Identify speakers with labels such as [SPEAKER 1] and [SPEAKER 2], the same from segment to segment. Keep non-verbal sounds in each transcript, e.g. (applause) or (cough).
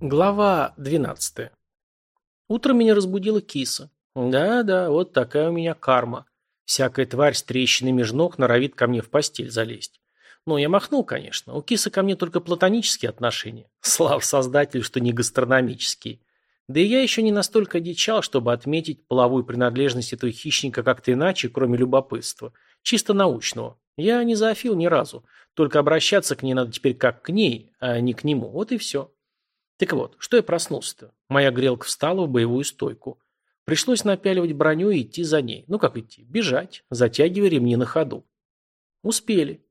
[SPEAKER 1] Глава 12. Утром меня разбудила киса. Да-да, вот такая у меня карма. Всякая тварь с трещиной меж ног норовит ко мне в постель залезть. Ну, я махнул, конечно. У кисы ко мне только платонические отношения. (laughs) Слав создателю, что не гастрономические. Да и я еще не настолько дичал, чтобы отметить половую принадлежность этого хищника как-то иначе, кроме любопытства. Чисто научного. Я не зоофил ни разу. Только обращаться к ней надо теперь как к ней, а не к нему. Вот и все. Так вот, что я проснулся-то? Моя грелка встала в боевую стойку. Пришлось напяливать броню и идти за ней. Ну как идти? Бежать, затягивая ремни на ходу. Успели.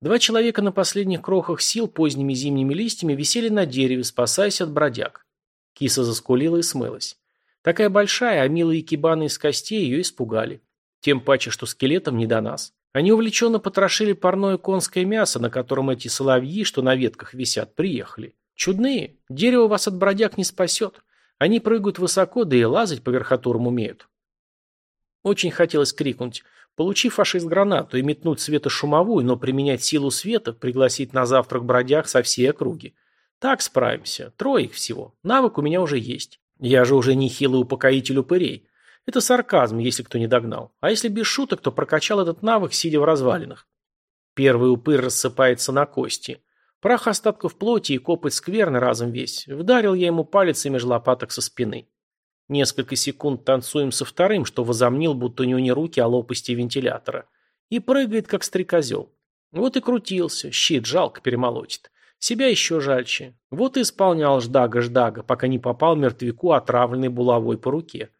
[SPEAKER 1] Два человека на последних крохах сил поздними зимними листьями висели на дереве, спасаясь от бродяг. Киса заскулила и смылась. Такая большая, а милые кибаны из костей ее испугали. Тем паче, что скелетом не до нас. Они увлеченно потрошили парное конское мясо, на котором эти соловьи, что на ветках висят, приехали. Чудные. Дерево вас от бродяг не спасет. Они прыгают высоко, да и лазать по верхотурам умеют. Очень хотелось крикнуть «Получи фашист гранату» и метнуть светошумовую, но применять силу света, пригласить на завтрак бродяг со всей округи. Так справимся. Трое их всего. Навык у меня уже есть. Я же уже не хилый упокоитель упырей. Это сарказм, если кто не догнал. А если без шуток, то прокачал этот навык, сидя в развалинах. Первый упырь рассыпается на кости. Прах остатков плоти и копоть скверны разом весь. Вдарил я ему палец меж лопаток со спины. Несколько секунд танцуем со вторым, что возомнил, будто у него не руки, а лопасти вентилятора. И прыгает, как стрекозел. Вот и крутился, щит жалко перемолотит. Себя еще жальче. Вот и исполнял ждага-ждага, пока не попал мертвяку отравленный булавой по руке.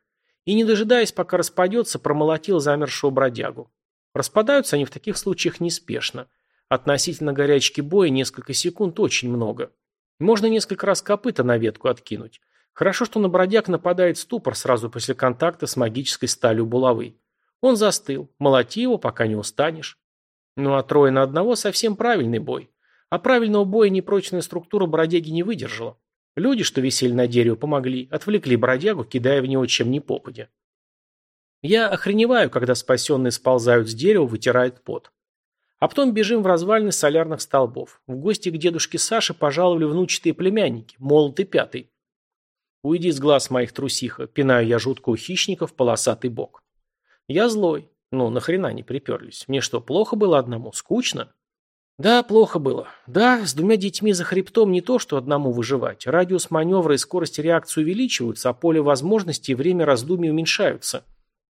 [SPEAKER 1] И, не дожидаясь, пока распадется, промолотил замершего бродягу. Распадаются они в таких случаях неспешно. Относительно горячки боя несколько секунд очень много. Можно несколько раз копыта на ветку откинуть. Хорошо, что на бродяг нападает ступор сразу после контакта с магической сталью булавы. Он застыл. Молоти его, пока не устанешь. Ну а трое на одного совсем правильный бой. А правильного боя непрочная структура бродяги не выдержала. Люди, что висели на дереве, помогли, отвлекли бродягу, кидая в него чем ни попадя. Я охреневаю, когда спасенные сползают с дерева, вытирают пот. А потом бежим в развалины солярных столбов. В гости к дедушке Саше пожаловали внучатые племянники, молот и пятый. Уйди с глаз моих трусиха, пинаю я жуткого хищника в полосатый бок. Я злой. Ну, нахрена не приперлись? Мне что, плохо было одному? Скучно? Да, плохо было. Да, с двумя детьми за хребтом не то, что одному выживать. Радиус маневра и скорость реакции увеличиваются, а поле возможностей и время раздумий уменьшаются.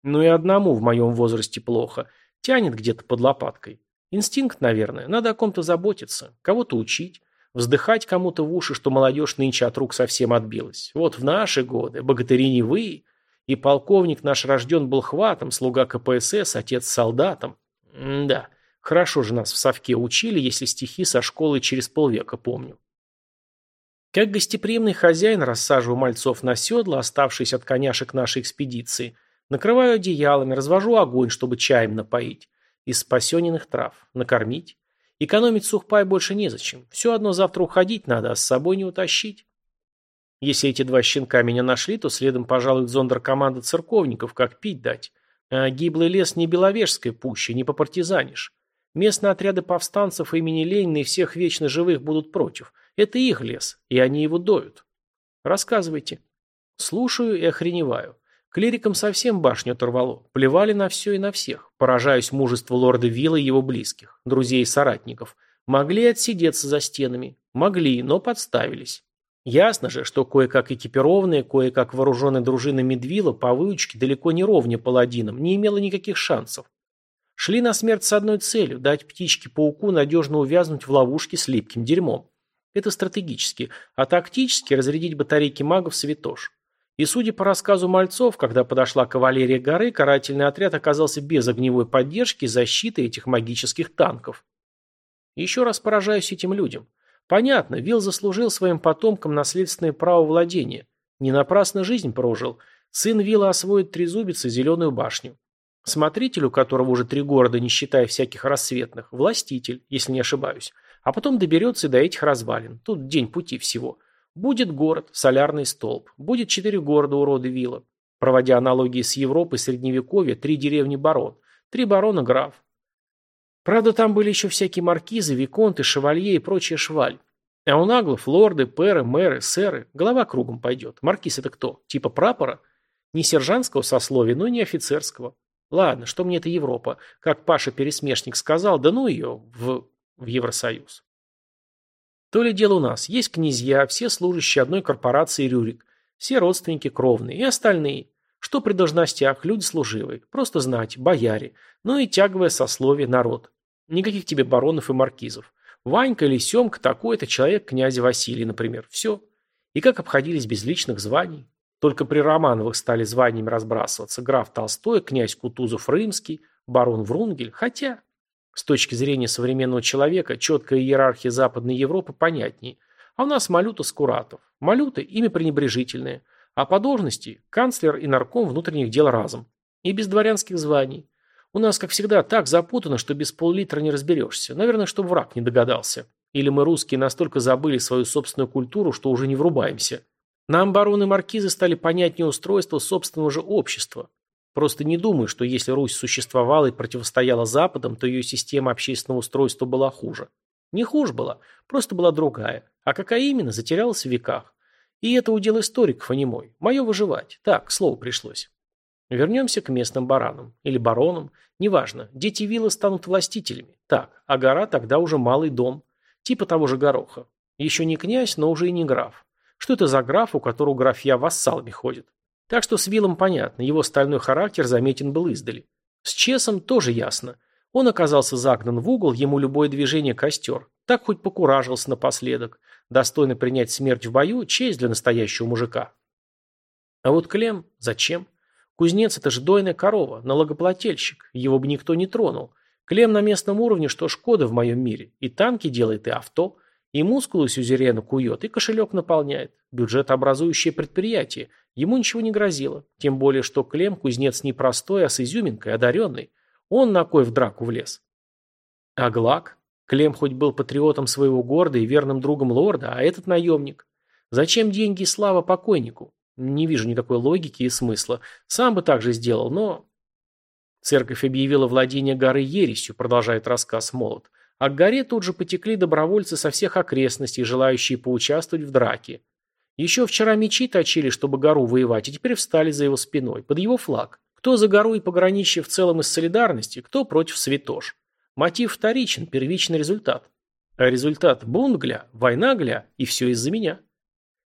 [SPEAKER 1] Но и одному в моем возрасте плохо. Тянет где-то под лопаткой. Инстинкт, наверное. Надо о ком-то заботиться, кого-то учить, вздыхать кому-то в уши, что молодежь нынче от рук совсем отбилась. Вот в наши годы, богатыри не вы, и полковник наш рожден был хватом, слуга КПСС, отец солдатом. М да, хорошо же нас в совке учили, если стихи со школы через полвека помню. Как гостеприимный хозяин рассаживаю мальцов на седла, оставшись от коняшек нашей экспедиции, накрываю одеялами, развожу огонь, чтобы чаем напоить. Из спасенных трав. Накормить. Экономить сухпай больше незачем. Все одно завтра уходить надо, а с собой не утащить. Если эти два щенка меня нашли, то следом пожалуй зондеркоманда церковников, как пить дать. А гиблый лес не Беловежская пуща, не попартизанишь. Местные отряды повстанцев имени Ленина и всех вечно живых будут против. Это их лес, и они его доют. Рассказывайте. Слушаю и охреневаю. Клирикам совсем башню оторвало. Плевали на все и на всех. Поражаюсь мужеству лорда Вилла и его близких, друзей и соратников. Могли отсидеться за стенами. Могли, но подставились. Ясно же, что кое-как экипированная, кое-как вооруженная дружина Медвила по выучке далеко не ровня паладинам, не имела никаких шансов. Шли на смерть с одной целью – дать птичке-пауку надежно увязнуть в ловушке с липким дерьмом. Это стратегически, а тактически разрядить батарейки магов святош. И судя по рассказу мальцов, когда подошла кавалерия горы, карательный отряд оказался без огневой поддержки и защиты этих магических танков. Еще раз поражаюсь этим людям. Понятно, Вил заслужил своим потомкам наследственное право владения. Не напрасно жизнь прожил. Сын Вилла освоит трезубец и зеленую башню. Смотритель, у которого уже три города, не считая всяких рассветных, властитель, если не ошибаюсь. А потом доберется и до этих развалин. Тут день пути всего. Будет город, солярный столб. Будет четыре города уроды вилла. Проводя аналогии с Европой средневековья, три деревни барон. Три барона граф. Правда, там были еще всякие маркизы, виконты, шевалье и прочая шваль. А у наглов лорды, перы, мэры, сэры, голова кругом пойдет. Маркиз это кто? Типа прапора? Не сержантского сословия, но и не офицерского. Ладно, что мне это Европа? Как Паша Пересмешник сказал, да ну ее в, в Евросоюз. То ли дело у нас. Есть князья, все служащие одной корпорации Рюрик, все родственники кровные и остальные. Что при должностях, люди служивые, просто знать, бояре, ну и тяговое сословие народ. Никаких тебе баронов и маркизов. Ванька или Семка такой-то человек князя Василия, например. Все. И как обходились без личных званий. Только при Романовых стали званиями разбрасываться. Граф Толстой, князь Кутузов-Рымский, барон Врунгель. Хотя, с точки зрения современного человека, четкая иерархия Западной Европы понятнее. А у нас Малюта Скуратов. Малюта – имя пренебрежительное. А по должности – канцлер и нарком внутренних дел разом. И без дворянских званий. У нас, как всегда, так запутано, что без пол-литра не разберешься. Наверное, чтобы враг не догадался. Или мы, русские, настолько забыли свою собственную культуру, что уже не врубаемся. Нам бароны-маркизы стали понятнее устройства собственного же общества. Просто не думаю, что если Русь существовала и противостояла Западам, то ее система общественного устройства была хуже. Не хуже была, просто была другая. А какая именно, затерялась в веках. И это удел историков, а не мой. Мое выживать. Так, слово пришлось. Вернемся к местным баранам. Или баронам. Неважно. Дети вилла станут властителями. Так, а гора тогда уже малый дом. Типа того же гороха. Еще не князь, но уже и не граф. Что это за граф, у которого графья вассалами ходят? Так что с Виллом понятно, его стальной характер заметен был издали. С Чесом тоже ясно. Он оказался загнан в угол, ему любое движение костер. Так хоть покуражился напоследок. Достойно принять смерть в бою – честь для настоящего мужика. А вот Клем – зачем? Кузнец – это же дойная корова, налогоплательщик. Его бы никто не тронул. Клем на местном уровне, что Шкода в моем мире. И танки делает, и авто. И мускулы сюзерена кует, и кошелек наполняет. Бюджетообразующее предприятие. Ему ничего не грозило. Тем более, что Клем – кузнец не простой, а с изюминкой, одаренный. Он на кой в драку влез. А Глак? Клем хоть был патриотом своего города и верным другом лорда, а этот наемник. Зачем деньги и слава покойнику? Не вижу никакой логики и смысла. Сам бы так же сделал, но... Церковь объявила владение горы ересью, продолжает рассказ Молот. А к горе тут же потекли добровольцы со всех окрестностей, желающие поучаствовать в драке. Еще вчера мечи точили, чтобы гору воевать, и теперь встали за его спиной, под его флаг. Кто за гору и пограничье в целом из солидарности, кто против святош. Мотив вторичен, первичный результат. А результат – бунт гля, война гля, и все из-за меня.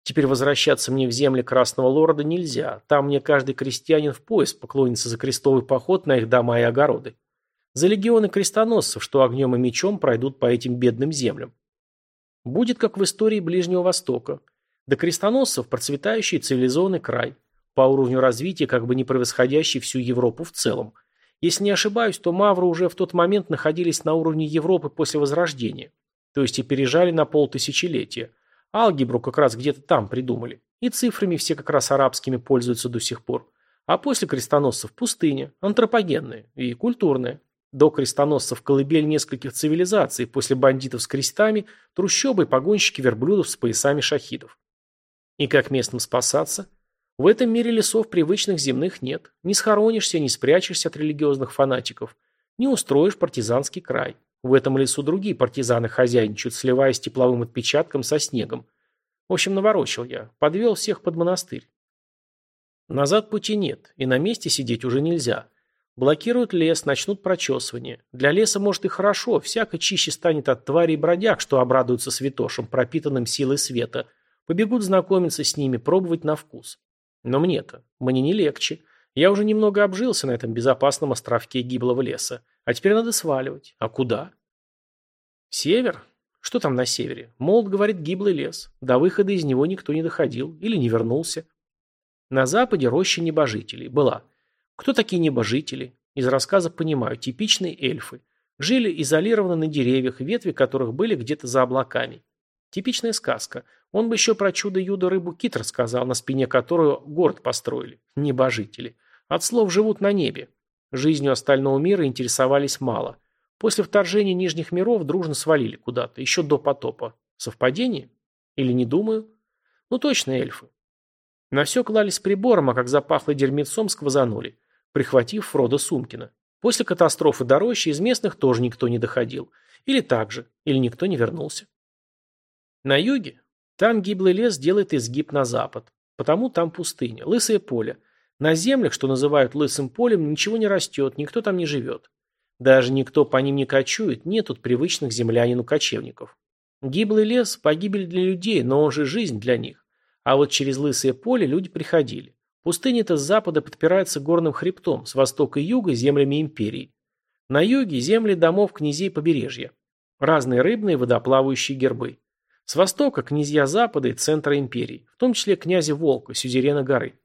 [SPEAKER 1] Теперь возвращаться мне в земли Красного Лорда нельзя. Там мне каждый крестьянин в пояс поклонится за крестовый поход на их дома и огороды. За легионы крестоносцев, что огнем и мечом пройдут по этим бедным землям. Будет как в истории Ближнего Востока. До крестоносцев процветающий цивилизованный край, по уровню развития как бы не превосходящий всю Европу в целом. Если не ошибаюсь, то мавры уже в тот момент находились на уровне Европы после Возрождения, то есть опережали на полтысячелетия – Алгебру как раз где-то там придумали. И цифрами все как раз арабскими пользуются до сих пор. А после крестоносцев пустыня, антропогенная и культурная. До крестоносцев колыбель нескольких цивилизаций, после бандитов с крестами, трущобы и погонщики верблюдов с поясами шахидов. И как местным спасаться? В этом мире лесов привычных земных нет. Не схоронишься, не спрячешься от религиозных фанатиков. Не устроишь партизанский край. В этом лесу другие партизаны хозяйничают, сливаясь тепловым отпечатком со снегом. В общем, наворочил я. Подвел всех под монастырь. Назад пути нет, и на месте сидеть уже нельзя. Блокируют лес, начнут прочесывание. Для леса, может, и хорошо, всяко чище станет от тварей бродяг, что обрадуются святошам, пропитанным силой света. Побегут знакомиться с ними, пробовать на вкус. Но мне-то, мне не легче. Я уже немного обжился на этом безопасном островке гиблого леса. А теперь надо сваливать. А куда? Север? Что там на севере? Молд говорит гиблый лес. До выхода из него никто не доходил или не вернулся. На западе роща небожителей. Была. Кто такие небожители? Из рассказа понимаю. Типичные эльфы. Жили изолированно на деревьях, ветви которых были где-то за облаками. Типичная сказка. Он бы еще про чудо-юдо рыбу кит рассказал, на спине которую город построили. Небожители. От слов живут на небе. Жизнью остального мира интересовались мало. После вторжения Нижних миров дружно свалили куда-то, еще до потопа. Совпадение? Или не думаю? Ну точно эльфы. На все клались прибором, а как запахло дерьмецом, сквозанули, прихватив Фрода Сумкина. После катастрофы до рощи из местных тоже никто не доходил. Или так же, или никто не вернулся. На юге? Там гиблый лес делает изгиб на запад. Потому там пустыня, лысое поле. На землях, что называют лысым полем, ничего не растет, никто там не живет. Даже никто по ним не кочует, нет тут привычных землянину-кочевников. Гиблый лес – погибель для людей, но он же жизнь для них. А вот через лысое поле люди приходили. Пустыня-то с запада подпирается горным хребтом, с востока и юга – землями империи. На юге – земли домов князей побережья. Разные рыбные водоплавающие гербы. С востока – князья запада и центра империи, в том числе князя Волка, сюзерена горы.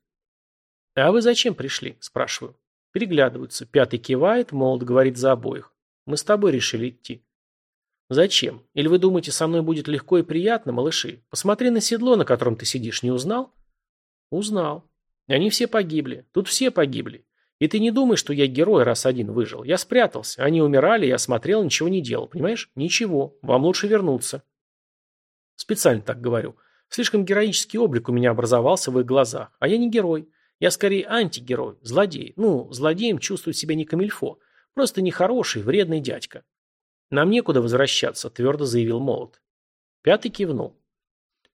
[SPEAKER 1] «А вы зачем пришли?» – спрашиваю. Переглядываются. Пятый кивает, молот говорит за обоих. Мы с тобой решили идти. Зачем? Или вы думаете, со мной будет легко и приятно, малыши? Посмотри на седло, на котором ты сидишь, не узнал? Узнал. Они все погибли. Тут все погибли. И ты не думай, что я герой, раз один выжил. Я спрятался. Они умирали, я смотрел, ничего не делал. Понимаешь? Ничего. Вам лучше вернуться. Специально так говорю. Слишком героический облик у меня образовался в их глазах. А я не герой. Я скорее антигерой, злодей. Ну, злодеем чувствует себя не камильфо. Просто нехороший, вредный дядька. Нам некуда возвращаться, твердо заявил Молот. Пятый кивнул.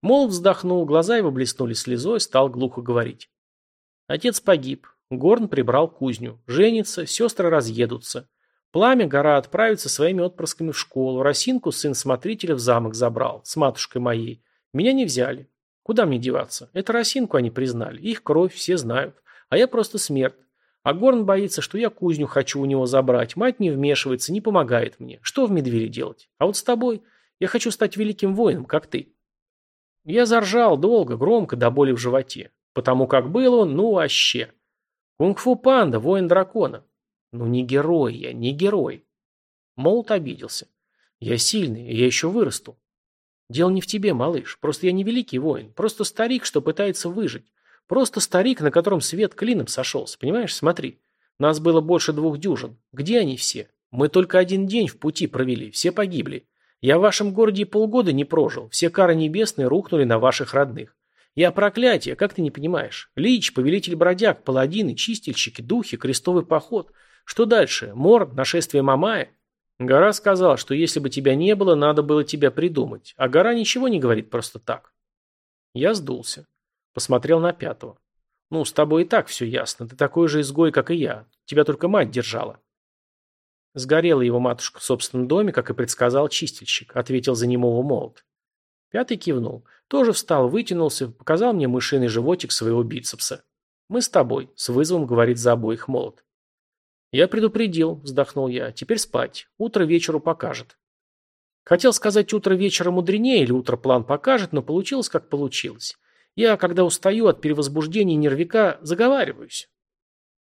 [SPEAKER 1] Молот вздохнул, глаза его блеснули слезой, стал глухо говорить. Отец погиб. Горн прибрал кузню. Женится, сестры разъедутся. Пламя гора отправится своими отпрысками в школу. Росинку сын смотрителя в замок забрал, с матушкой моей. Меня не взяли. Куда мне деваться? Это росинку они признали. Их кровь все знают. А я просто смерть. А Горн боится, что я кузню хочу у него забрать. Мать не вмешивается, не помогает мне. Что в медведе делать? А вот с тобой я хочу стать великим воином, как ты. Я заржал долго, громко, до боли в животе. Потому как был он, ну вообще. Кунг-фу панда, воин дракона. Ну не герой я, не герой. Молот обиделся. Я сильный, я еще вырасту. Дело не в тебе, малыш. Просто я не великий воин. Просто старик, что пытается выжить. Просто старик, на котором свет клином сошелся. Понимаешь, смотри. Нас было больше двух дюжин. Где они все? Мы только один день в пути провели. Все погибли. Я в вашем городе полгода не прожил. Все кары небесные рухнули на ваших родных. Я проклятие, как ты не понимаешь? Лич, повелитель бродяг, паладины, чистильщики, духи, крестовый поход. Что дальше? Мор, нашествие Мамая? Гора сказал, что если бы тебя не было, надо было тебя придумать. А гора ничего не говорит просто так. Я сдулся. Посмотрел на пятого. Ну, с тобой и так все ясно. Ты такой же изгой, как и я. Тебя только мать держала. Сгорела его матушка в собственном доме, как и предсказал чистильщик, ответил за немого молот. Пятый кивнул. Тоже встал, вытянулся, показал мне мышиный животик своего бицепса. Мы с тобой, с вызовом говорит за обоих молот. «Я предупредил», – вздохнул я. «Теперь спать. Утро вечеру покажет». Хотел сказать «утро вечера мудренее» или «утро план покажет», но получилось как получилось. Я, когда устаю от перевозбуждения нервика, заговариваюсь.